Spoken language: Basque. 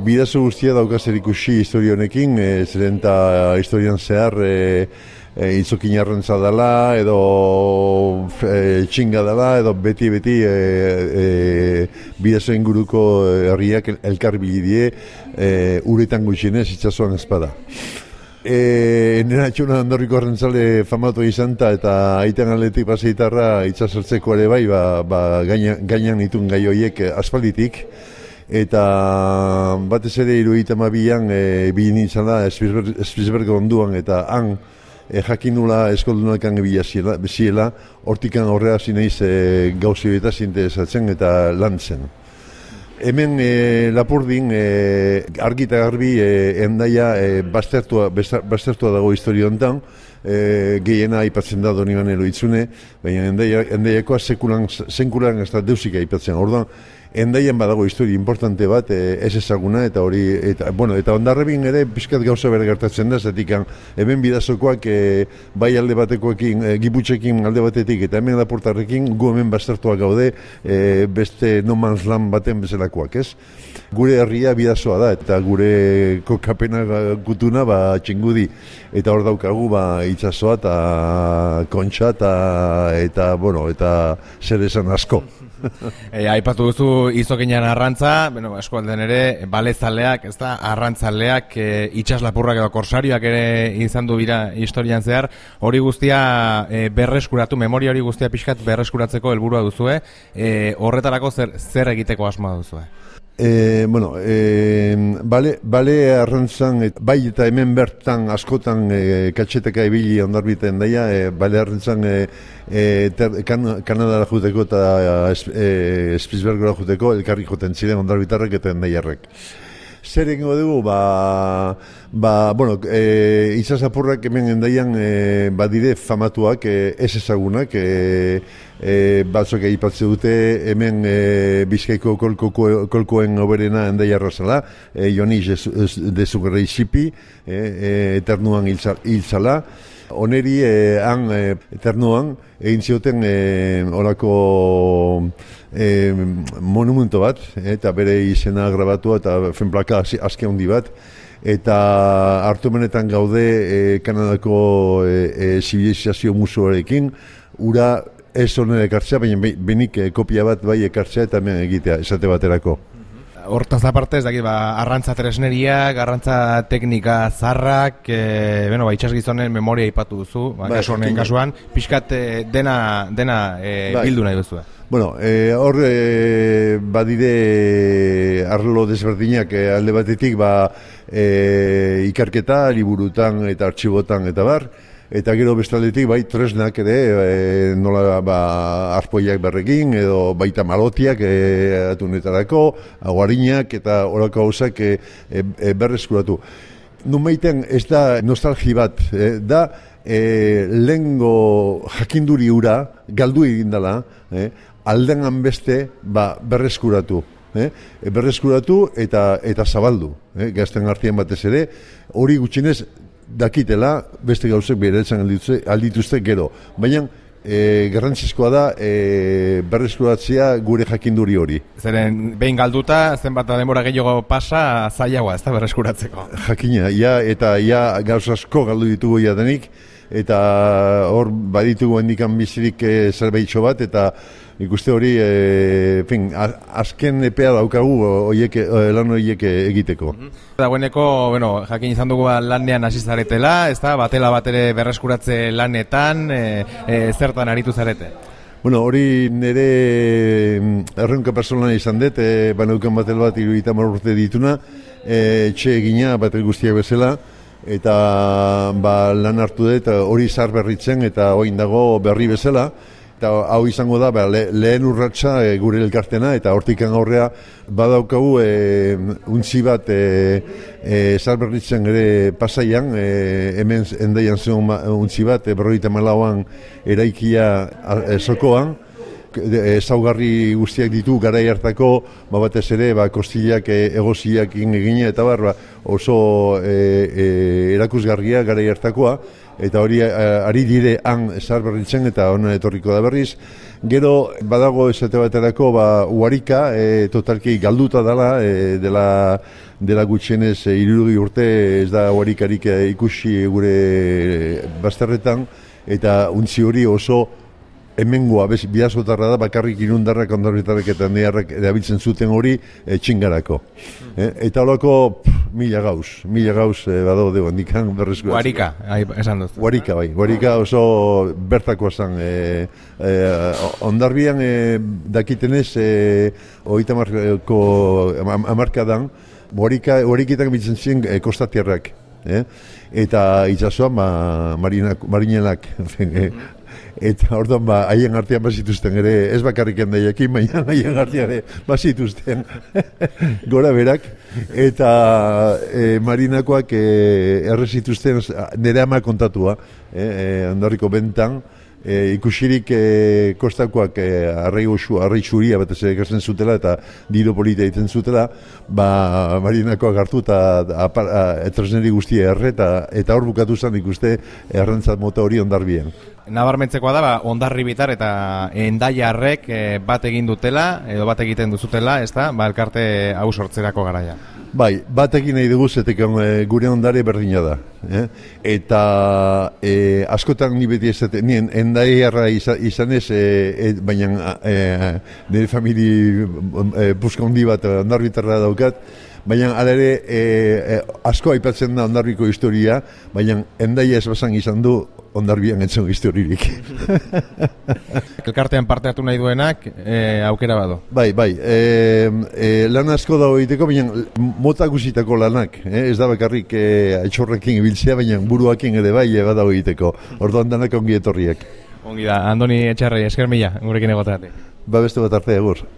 Bidazu guztia daukazer ikusi historionekin, e, zeren eta historian zehar e, e, itzokin dela, edo e, txinga dela, edo beti-beti e, e, bidazu inguruko herriak elkar bilidie e, uretan gutxinez itxasuan ezpada. E, nena txuna andorriko arrentzale famatu izan ta, eta aiten aletik paseitarra itxasortzeko ere bai, ba, ba, gainan, gainan itun gai horiek aspalditik, eta batez ere iruita mabian e, bihin izan da Espizbergo onduan eta han e, jakinula eskoldunakan ebila ziela, hortikan horrea zineiz e, gauzi eta zintezatzen eta lan zen. Hemen e, lapurdin e, argi eta garbi e, endaia e, baztertua, baztertua dago historio honetan, e, gehiena aipatzen da doni banero itzune, baina endaia, endaiakoa sekulan, zenkulan ez da deusik aipatzen. Orduan, endaian badago historia importante bat e, ez ezaguna eta hori eta bueno eta ondarrebin ere pizkat gauza bere gertatzen da zetik hemen bidazokoak e, bai alde batekoekin e, giputxekin alde batetik eta hemen laportarrekin gu hemen bastartuak gaude e, beste no man's land baten bezalakoak ez gure herria bidazoa da eta gure kokapena gutuna ba txingudi. Eta hor daukagu ba itsasoa eta kontxa eta eta bueno eta zer esan asko. E, aipatu duzu izokinan arrantza, bueno, eskualden ere, balezaleak, ez da, arrantzaleak, e, itxaslapurrak edo korsarioak ere izan du bira historian zehar, hori guztia e, berreskuratu, memoria hori guztia pixkat berreskuratzeko helburua duzue, e, horretarako zer, zer egiteko asmoa duzue? E, bueno, e, bale, bale arrantzan, bai eta hemen bertan askotan e, katxeteka ibili ondarbiten daia, e, bale arrantzan e, e, kan, Kanadara juteko eta e, Spitsbergora juteko elkarri joten ziren ondarbitarrek eta endaiarrek. Zer egingo dugu, ba, ba, bueno, e, izazapurrak hemen endaian e, badire famatuak, e, ez ezagunak, e, e, batzok egipatze dute hemen e, bizkaiko kolko, kolkoen oberena endaiarra zela, e, Joni dezugarra izipi, e, e, eternuan hiltzala, Oneri, eh, han, eh, eternuan, egin zioten eh, orako eh, monumento bat, eta bere izena grabatu eta fenplaka azke handi bat, eta hartu menetan gaude eh, Kanadako eh, eh, zibilizazio musuarekin, ura ez honen ekartzea, baina benik eh, kopia bat bai ekartzea eta hemen egitea, esate baterako hortaz aparte, ez dakit, ba, arrantza tresneria, arrantza teknika zarrak, e, bueno, ba, itxasgizonen memoria ipatu duzu, ba, ba honen kasuan, pixkat e, dena, dena e, bildu nahi duzu. Bueno, e, hor e, badide arlo desberdinak e, alde batetik, ba, e, ikarketa, liburutan eta artxibotan eta bar, eta gero bestaldetik bai tresnak ere e, nola ba arpoiak berrekin edo baita malotiak e, atunetarako aguarinak eta horako gauzak e, e, e, berreskuratu numeiten ez da nostalgi bat e, da e, lengo jakinduri ura galdu egin dela e, alden beste ba, berreskuratu Eh? berreskuratu eta eta zabaldu, eh? gazten artean batez ere, hori gutxinez dakitela beste gauzek beretzen aldituzte gero. Baina e, garrantzizkoa da e, berreskuratzea gure jakinduri hori. Zeren behin galduta zenbat denbora gehiago pasa zailagoa ez da berreskuratzeko. Jakina, ja, eta ja gauz asko galdu ditugu ja denik eta hor baditugu hendikan bizirik e, zerbaitxo bat eta ikuste hori e, fin, azken epea daukagu oiek, lan horiek egiteko. -hmm. Dagoeneko, bueno, jakin izan dugu ba, lanean hasi zaretela, ez da, batela bat ere berreskuratze lanetan, e, e, zertan aritu zarete? Bueno, hori nire mm, errenka personala izan dut, e, baneukan batel bat iruditan urte dituna, e, txe egina batel guztiak bezala, eta ba, lan hartu dut hori zar berritzen eta oin dago berri bezala. Eta hau izango da ba, lehen urratsa e, gure elkartena eta hortikan aurrea badaukagu e, untzi bat e, e, zar berritzen ere pasaian e, hemen endaian zen untzi bat e, berroita malauan eraikia e, sokoan ezaugarri guztiak ditu garai hartako ba batez ere ba kostillak e, egosiak egin eta bar ba, oso e, e, erakusgarria garai hartakoa eta hori eh, ari dire han zar berritzen eta ona etorriko da berriz. Gero badago esate baterako ba uarika e, totalki galduta dela e, dela dela gutxienez e, urte ez da uarikarik ikusi gure bazterretan eta untzi hori oso hemengoa bez biasotarra da bakarrik inundarrak ondarritarrak eta neharrak erabiltzen zuten hori e, txingarako. E, eta holako mila gauz, mila gauz e, bado de bandikan berrezko. Guarika, esan dut. Guarika bai, guarika oso bertako esan. E, e, ondarbian e, dakitenez e, oita marko amarkadan, guarika, guarikitak bitzen ziren e, kostatierrak. Eh? eta itxasoan ba, marinak, marinenak eta orduan ba haien artean bazituzten ere ez bakarrik endaiekin baina haien artean ere bazituzten gora berak. Eta e, marinakoak e, errezituzten nire ama kontatua e, e, andorriko bentan e, ikusirik e, kostakoak e, arrei osu, arrei txuria bat ez zutela eta dido polita egiten zutela, ba, marinakoak hartu eta etresneri guztia erre eta, eta hor bukatu zen ikuste errantzat mota hori ondarbien. Nabarmentzekoa da, ba, ondarri bitar eta endaiarrek e, bat egin dutela, edo bat egiten duzutela, ez da, ba, elkarte hau sortzerako garaia. Bai, batekin nahi dugu zetek e, gure ondare berdina da. Eh? Eta e, askotan ni beti ez nien endai erra izan ez, e, baina e, nire famili e, hondi bat ondarbitarra daukat, baina ala ere e, asko aipatzen da ondarbiko historia, baina endai ez basan izan du ondarbian entzun historirik. Elkartean parte hartu nahi duenak, e, aukera bado. Bai, bai, e, e, lan asko da egiteko, baina mota guzitako lanak, e, ez da bakarrik e, aitzorrekin ibiltzea, baina buruakin ere bai, eba da egiteko. Orduan danak ongi etorriak. Ongi da, Andoni Etxarri, esker mila, gurekin egotate. Ba beste bat arte egur.